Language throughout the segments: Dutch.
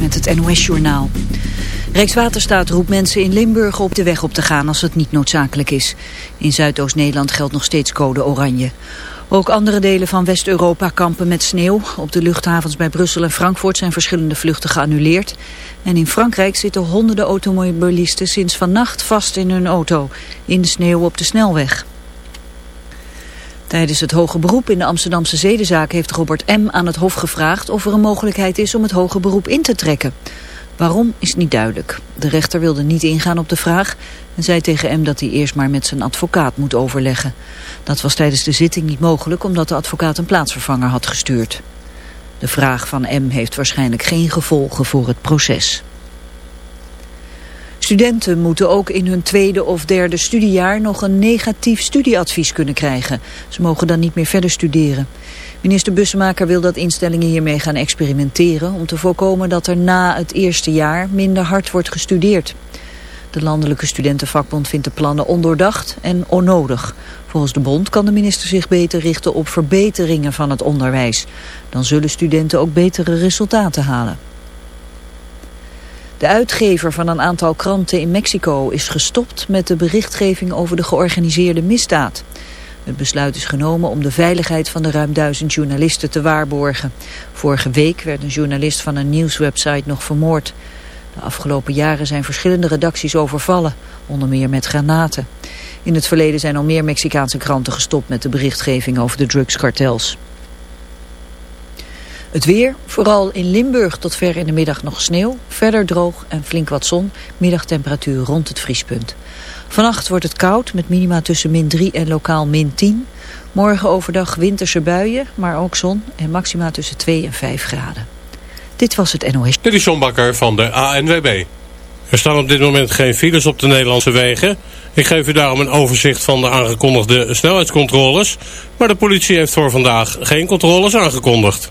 met het NOS-journaal. Rijkswaterstaat roept mensen in Limburg op de weg op te gaan als het niet noodzakelijk is. In Zuidoost-Nederland geldt nog steeds code oranje. Ook andere delen van West-Europa kampen met sneeuw. Op de luchthavens bij Brussel en Frankfurt zijn verschillende vluchten geannuleerd. En in Frankrijk zitten honderden automobilisten sinds vannacht vast in hun auto. In de sneeuw op de snelweg. Tijdens het hoge beroep in de Amsterdamse zedenzaak heeft Robert M. aan het Hof gevraagd of er een mogelijkheid is om het hoge beroep in te trekken. Waarom is niet duidelijk. De rechter wilde niet ingaan op de vraag en zei tegen M dat hij eerst maar met zijn advocaat moet overleggen. Dat was tijdens de zitting niet mogelijk omdat de advocaat een plaatsvervanger had gestuurd. De vraag van M heeft waarschijnlijk geen gevolgen voor het proces. Studenten moeten ook in hun tweede of derde studiejaar nog een negatief studieadvies kunnen krijgen. Ze mogen dan niet meer verder studeren. Minister Bussemaker wil dat instellingen hiermee gaan experimenteren... om te voorkomen dat er na het eerste jaar minder hard wordt gestudeerd. De Landelijke Studentenvakbond vindt de plannen ondoordacht en onnodig. Volgens de bond kan de minister zich beter richten op verbeteringen van het onderwijs. Dan zullen studenten ook betere resultaten halen. De uitgever van een aantal kranten in Mexico is gestopt met de berichtgeving over de georganiseerde misdaad. Het besluit is genomen om de veiligheid van de ruim duizend journalisten te waarborgen. Vorige week werd een journalist van een nieuwswebsite nog vermoord. De afgelopen jaren zijn verschillende redacties overvallen, onder meer met granaten. In het verleden zijn al meer Mexicaanse kranten gestopt met de berichtgeving over de drugskartels. Het weer, vooral in Limburg tot ver in de middag nog sneeuw. Verder droog en flink wat zon. Middagtemperatuur rond het vriespunt. Vannacht wordt het koud met minima tussen min 3 en lokaal min 10. Morgen overdag winterse buien, maar ook zon en maxima tussen 2 en 5 graden. Dit was het NOS. Dit is van de ANWB. Er staan op dit moment geen files op de Nederlandse wegen. Ik geef u daarom een overzicht van de aangekondigde snelheidscontroles. Maar de politie heeft voor vandaag geen controles aangekondigd.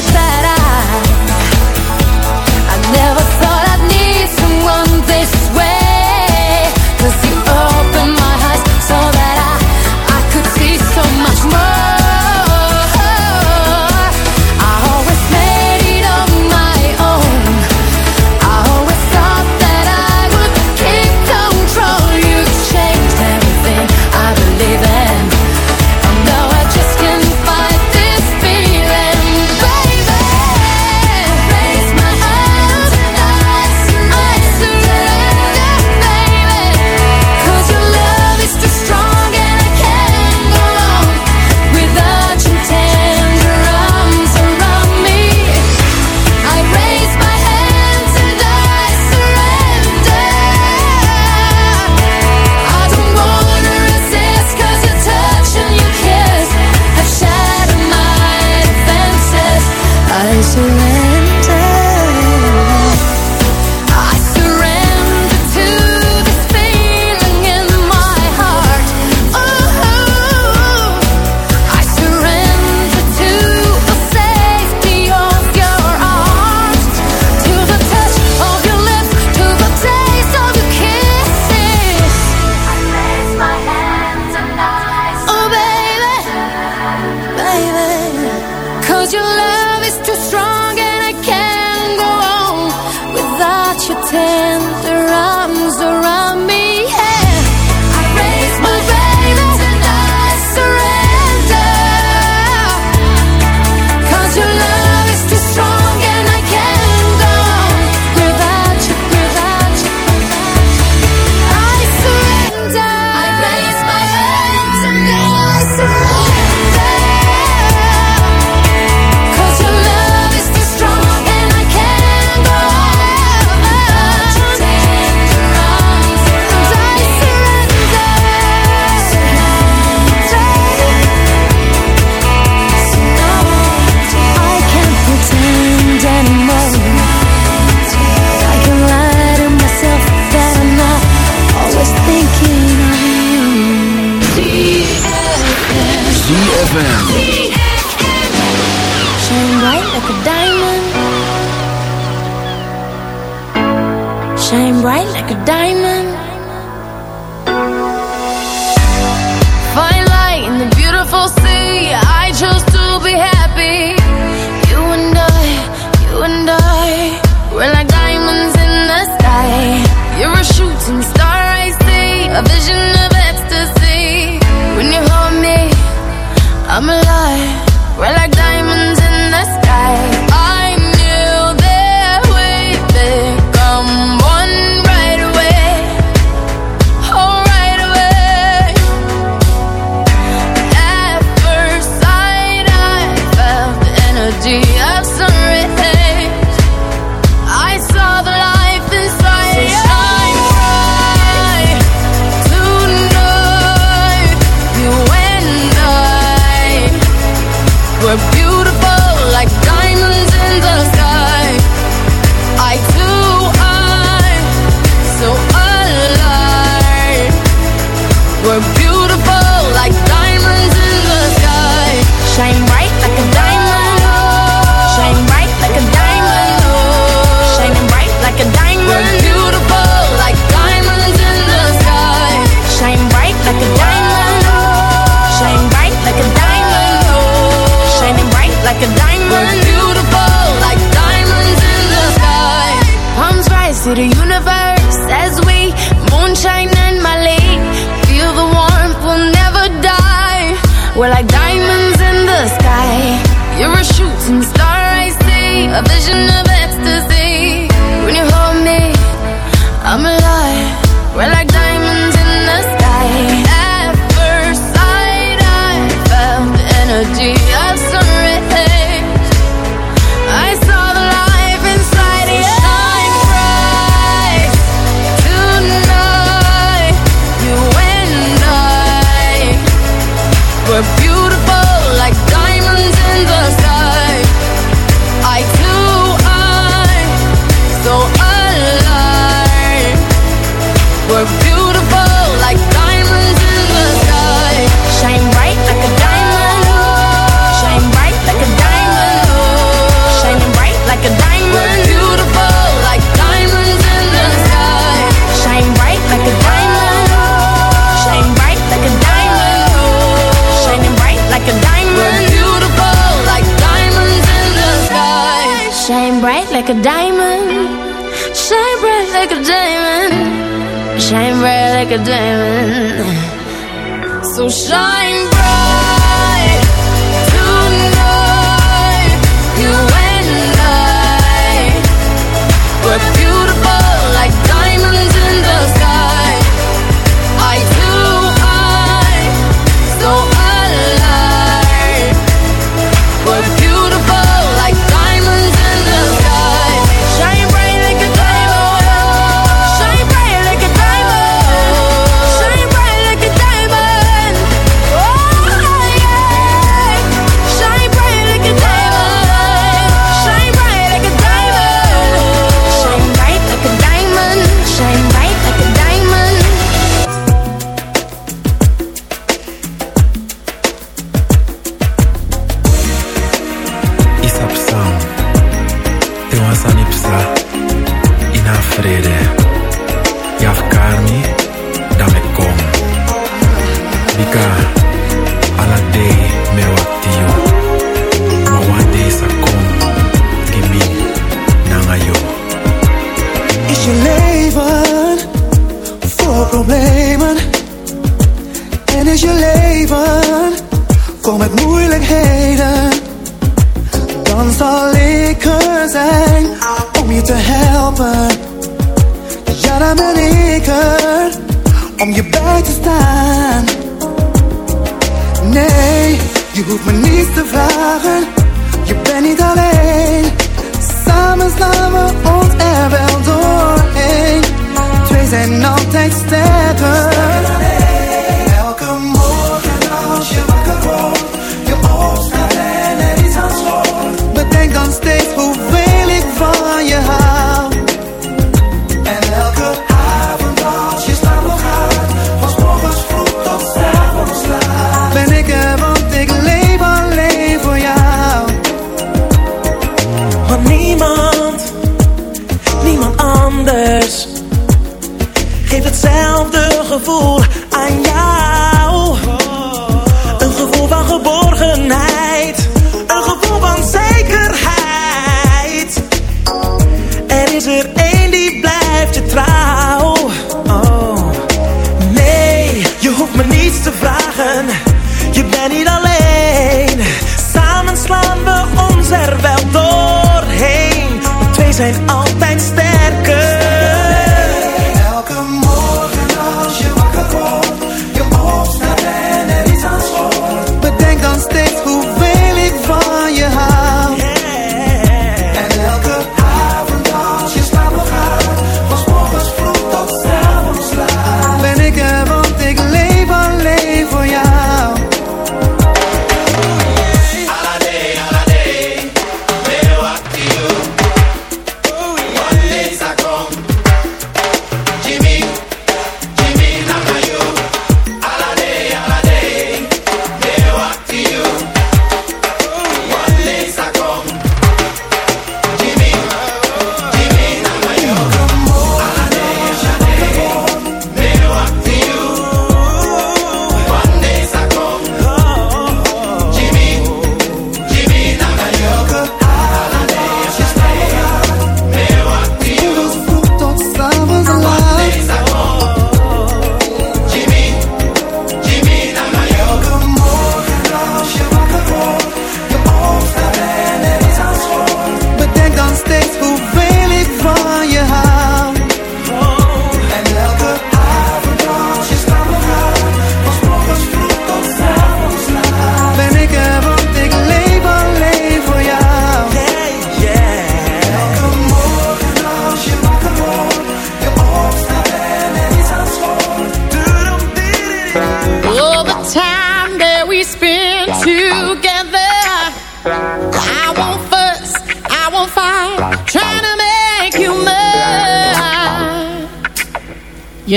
it back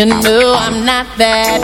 You know I'm not that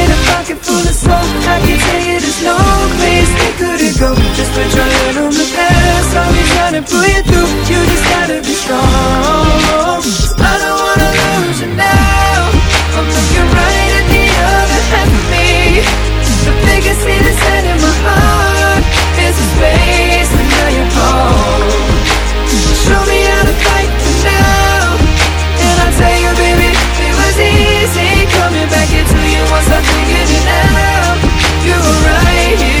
full of smoke. I can tell you there's no place they couldn't go. Just put your hand on the past. I'll be trying to pull you through. You just gotta be strong. I don't wanna lose you now. I'm looking right at the other half of me. The biggest thing that's in my You were right here.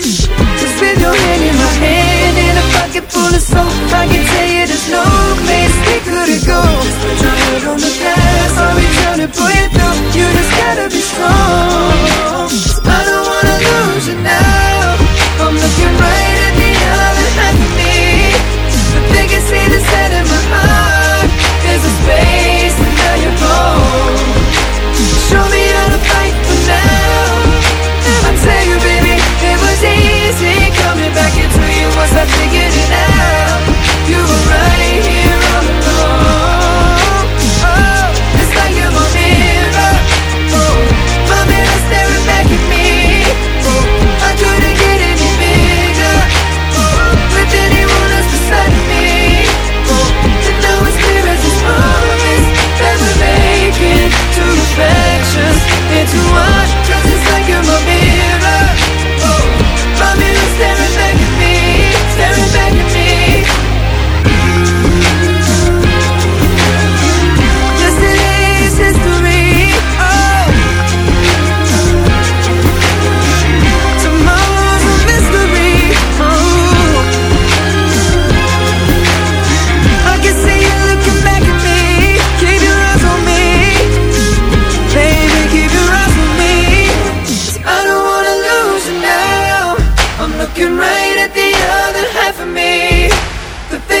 with your hand in my hand In a pocket full of soap. I can tell you there's no place we couldn't go Just put your head on the gas I'll be trying to pull you through You just gotta be strong. I don't wanna lose you now. I'm looking right I figured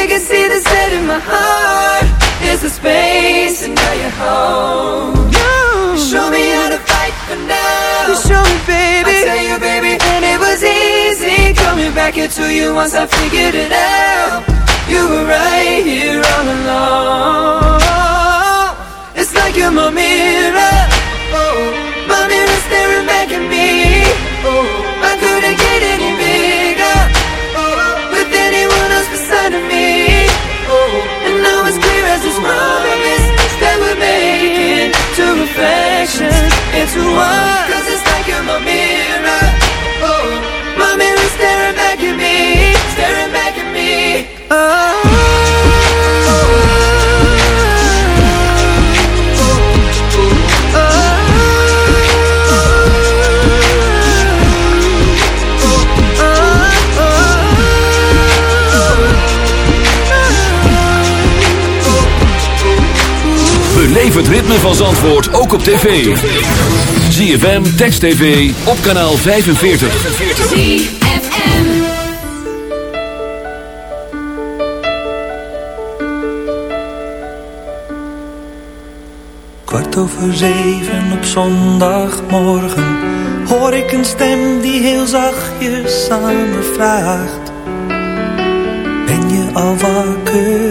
they can see the set in my heart. There's a space and now you're home. Show me how to fight for now. You show me, baby. I tell you, baby, and it was easy coming back into you once I figured it out. You were right here all along. It's like you're my mirror. Oh, my mirror staring back at me. Oh, I couldn't get promise that we're making two reflections into one. Cause it's like you're my mirror. Oh, my mirror staring back at me, staring back at me. Oh. Beleef het ritme van Zandvoort ook op tv. ZFM, Text TV, op kanaal 45. Kwart over zeven op zondagmorgen hoor ik een stem die heel zachtjes aan me vraagt: Ben je al wakker,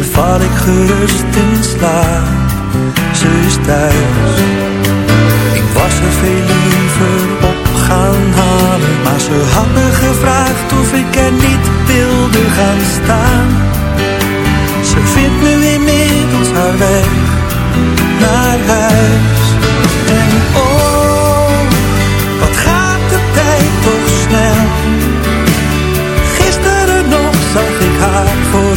Val ik gerust in slaap, ze is thuis. Ik was er veel liever op gaan halen, maar ze had me gevraagd of ik er niet wilde gaan staan. Ze vindt nu inmiddels haar weg naar huis. En oh, wat gaat de tijd toch snel. Gisteren nog zag ik haar voor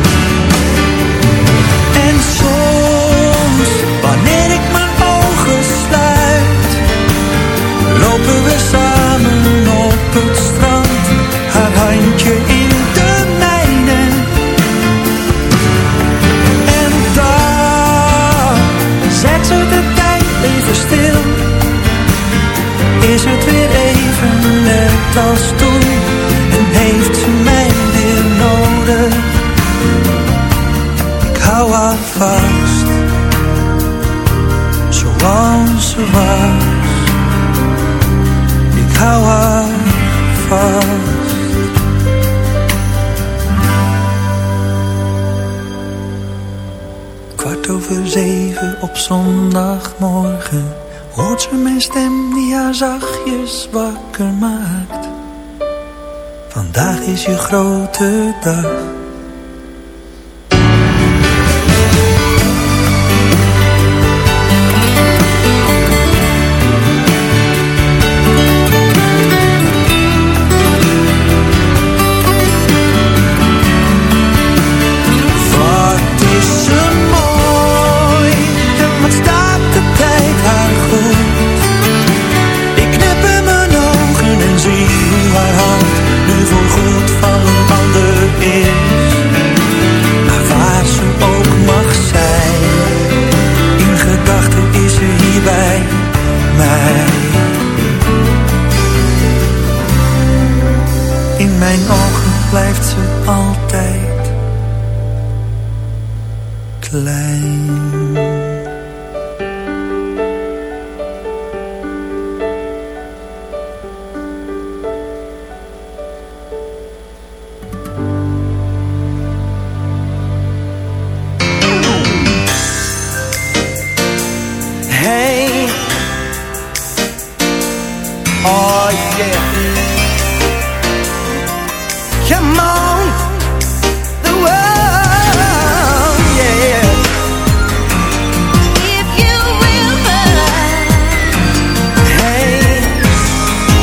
your ears. Je wakker maakt. Vandaag is je grote dag. yeah. Come on, the world, yeah. If you will, but hey,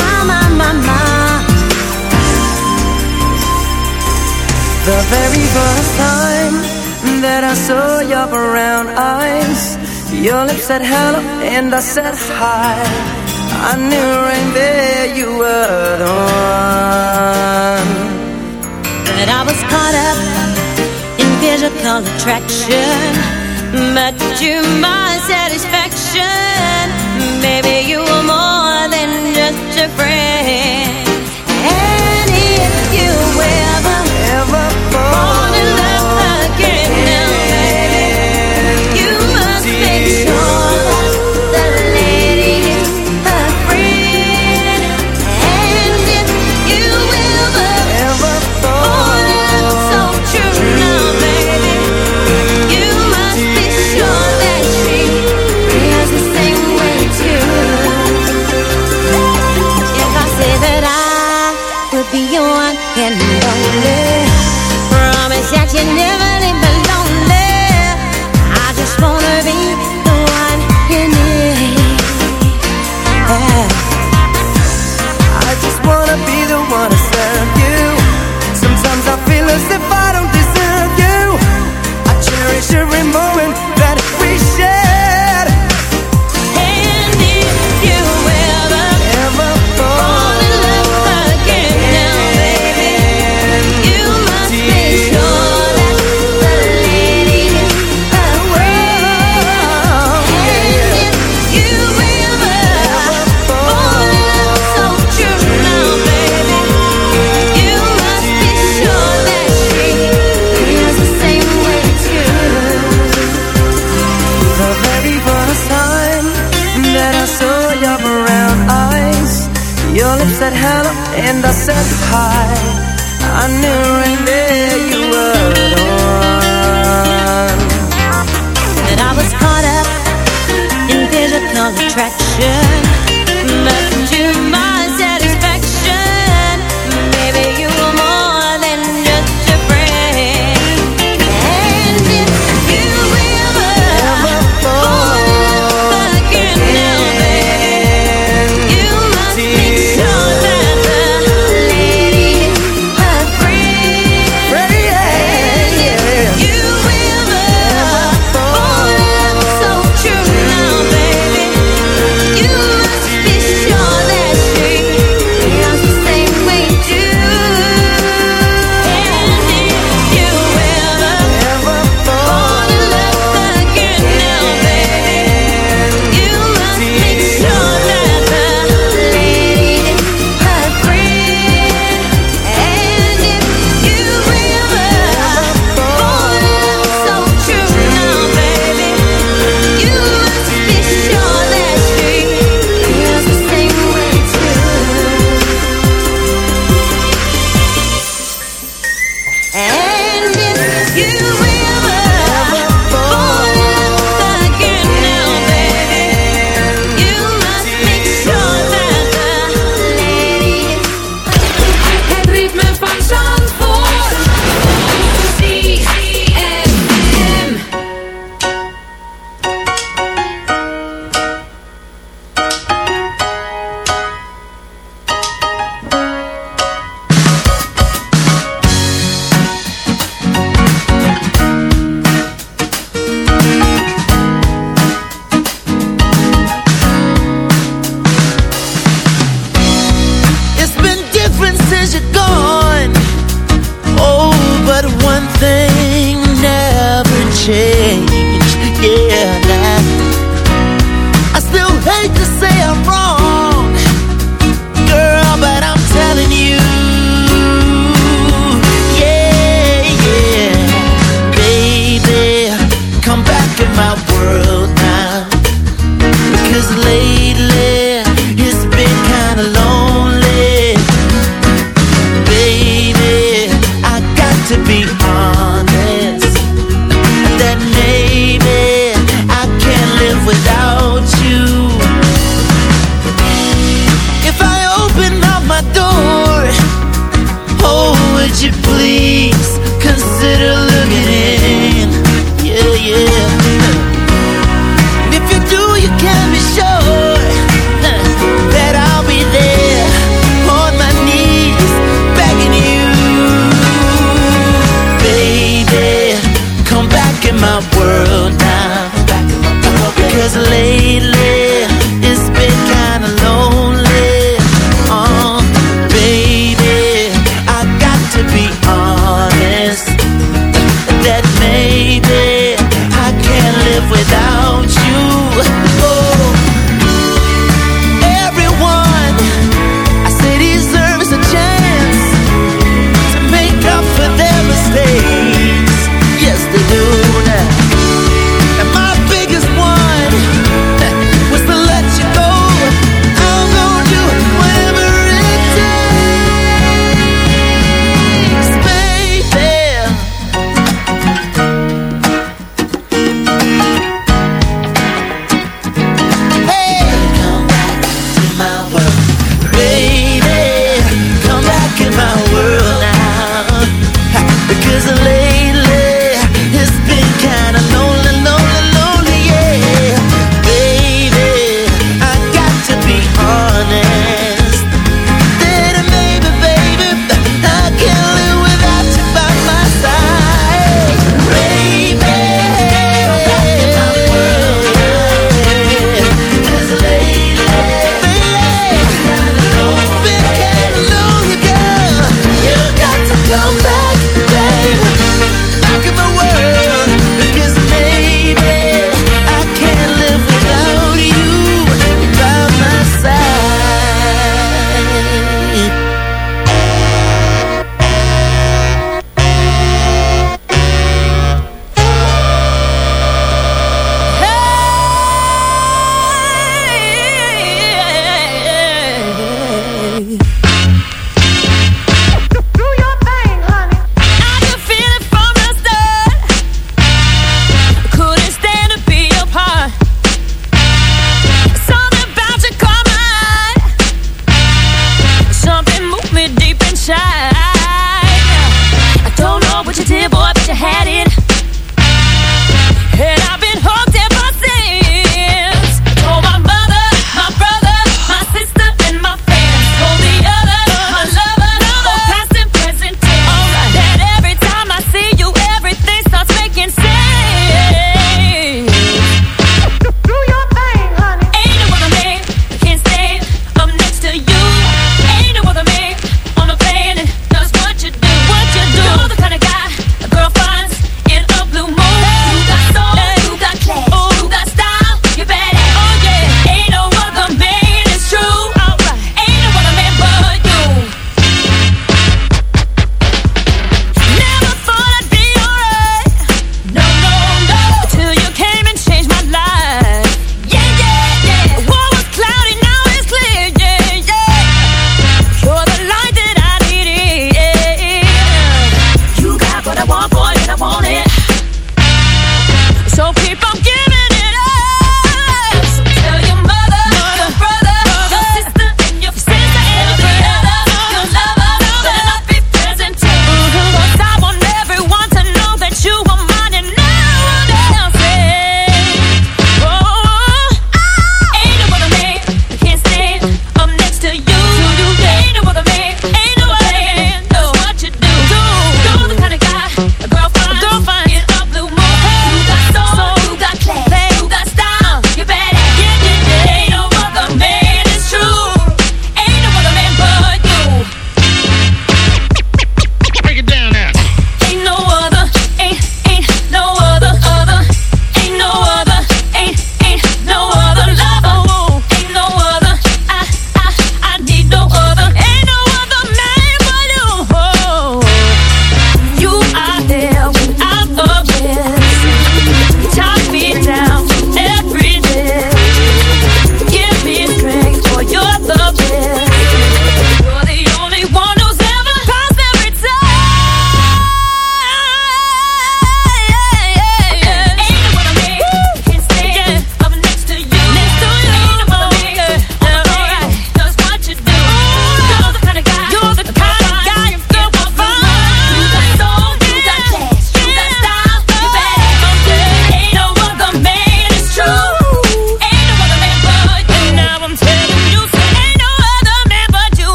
my, my, my, my. The very first time that I saw your brown eyes, your lips said hello and I said hi. I knew right there you were the one But I was caught up in physical attraction. But to my satisfaction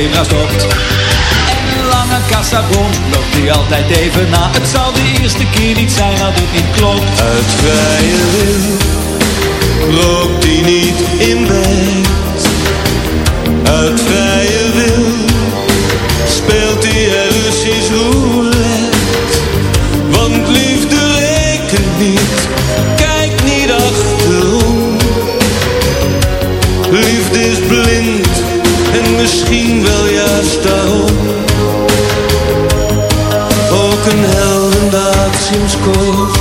zebra stopt. En lange kassabon loopt hij altijd even na. Het zal de eerste keer niet zijn dat het niet klopt. Uit vrije wil rookt hij niet in bed. Uit vrije wil speelt hij misschien wel juist daarom. Ook een heldendaad sinds kort.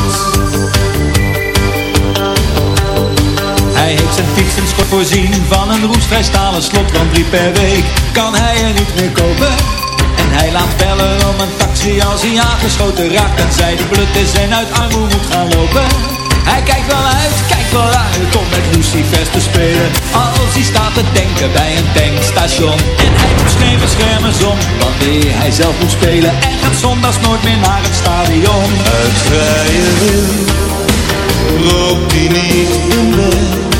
Hij heeft zijn fietsenschot voorzien van een roestvrij stalen slot Want drie per week kan hij er niet meer kopen En hij laat bellen om een taxi als hij aangeschoten raakt En zij de blut is en uit armoede moet gaan lopen Hij kijkt wel uit, kijkt wel uit om met Lucifers te spelen Als hij staat te denken bij een tankstation En hij doet geen beschermers om wanneer hij zelf moet spelen En gaat zondags nooit meer naar het stadion Uit vrije wil rookt hij niet in bed.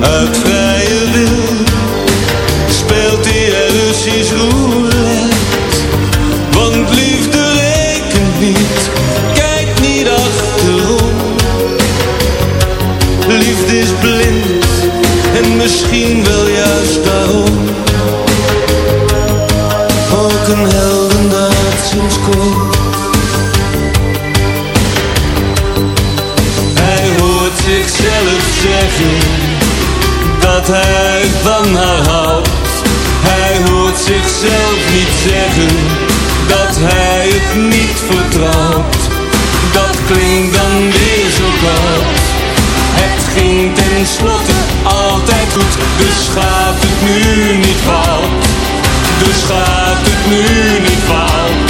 Uit vrije wil speelt hij er Russisch roulette. Misschien wel juist daarom. Ook een heldendaad sinds kort. Hij hoort zichzelf zeggen dat hij van haar houdt. Hij hoort zichzelf niet zeggen dat hij het niet vertrouwt. Dat klinkt dan weer zo koud. Het ging tenslotte goed, dus gaat het nu niet fout. Dus gaat het nu niet fout.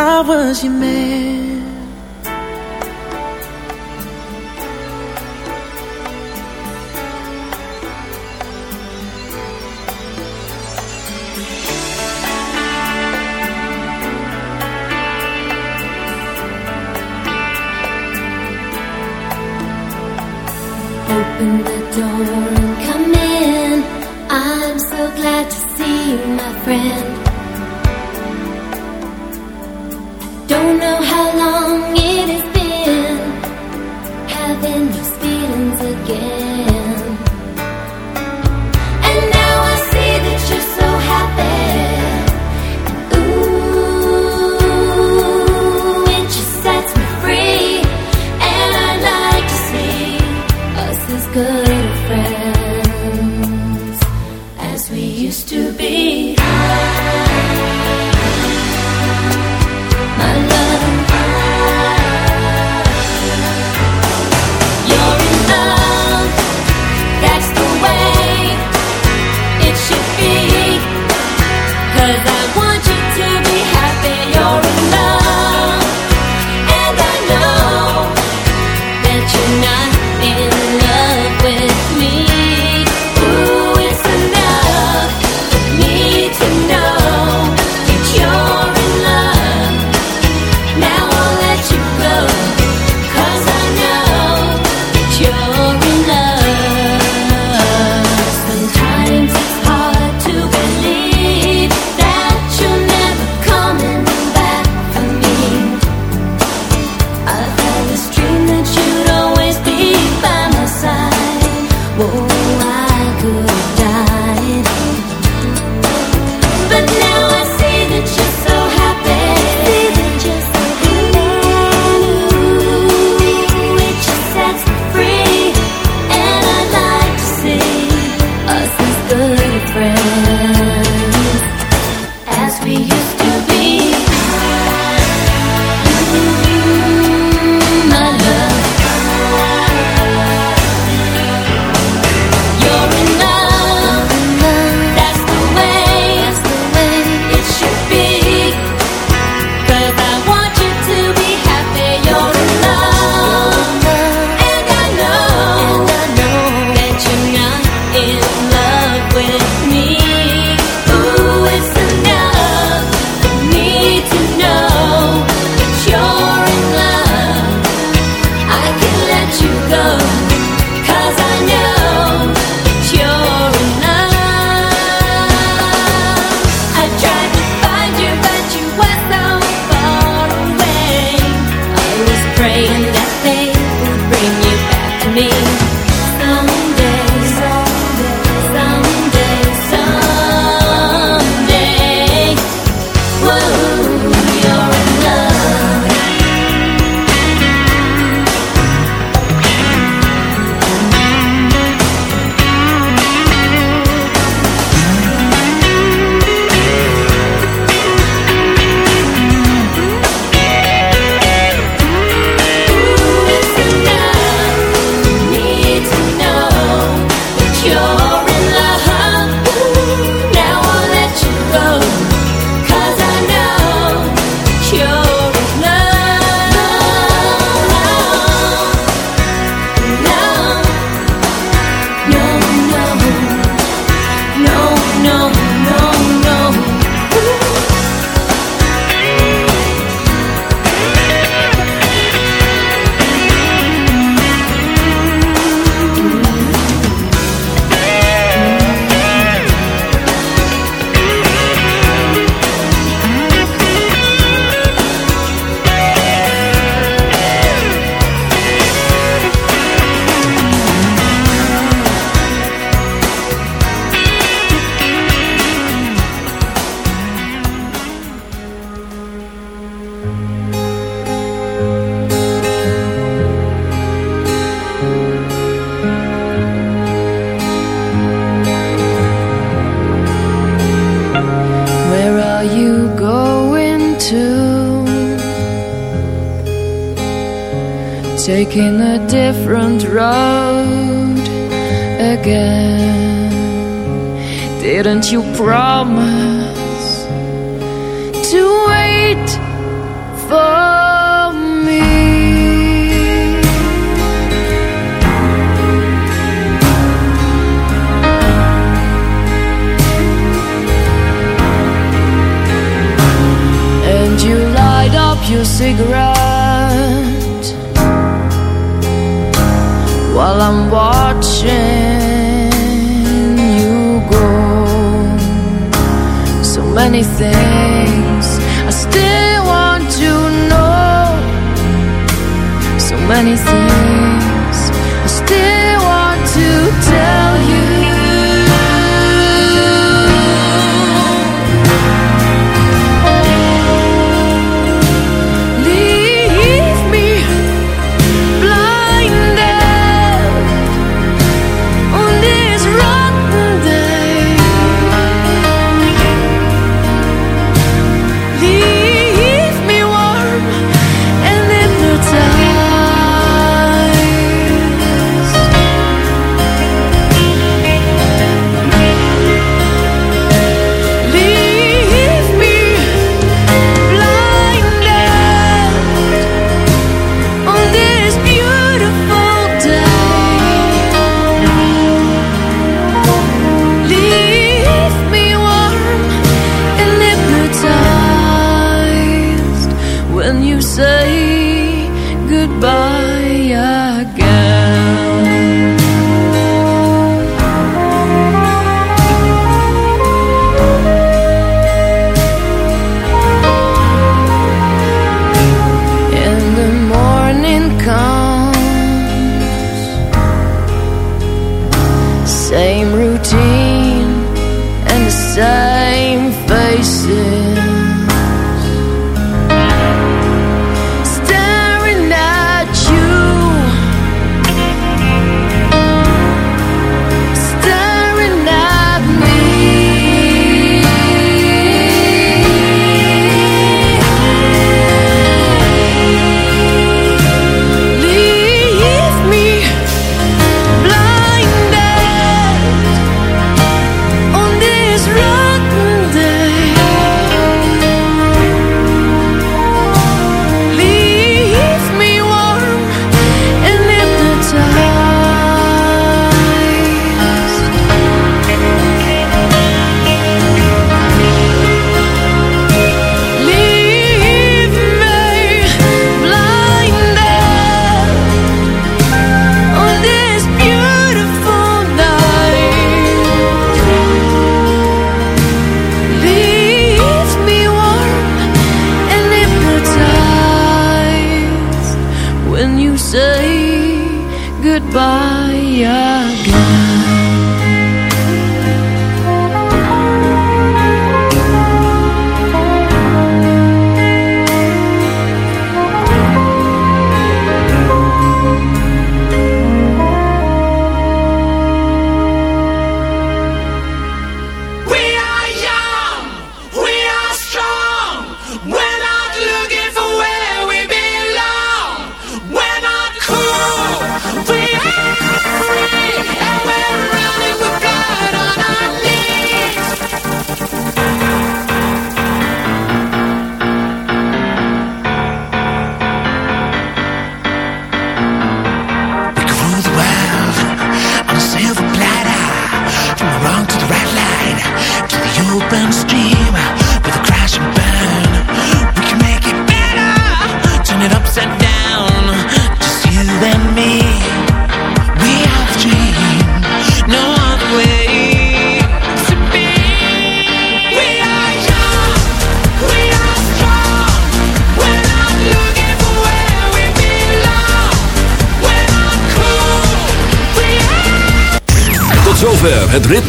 I was your man. Open the door and come in. I'm so glad to see you, my friend. Know how friends. As we used